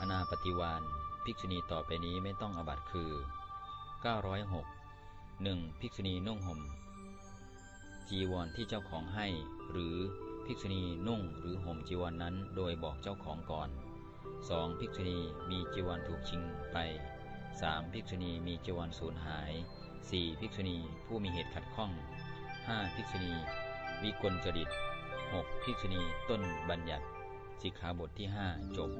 อนาปฏิวานภิกษุณีต่อไปนี้ไม่ต้องอบัตคือ 906 1. ภิกษุณีนุ่งห่ม จีวรที่เจ้าของให้ หรือภิกษุณีนุ่งหรือห่มจีวรนนั้นโดยบอกเจ้าของก่อน 2. ภิกษุณีมีจีวรถูกชิงไป 3. ภิกษุณีมีจีวรสูญหาย 4. ภิกษุณีผู้มีเหตุขัดข้อง 5. ภิกษุณี วิกลจริต 6. ภิกษุณีต้นบัญญัติสิกขาบทที่ 5 จบ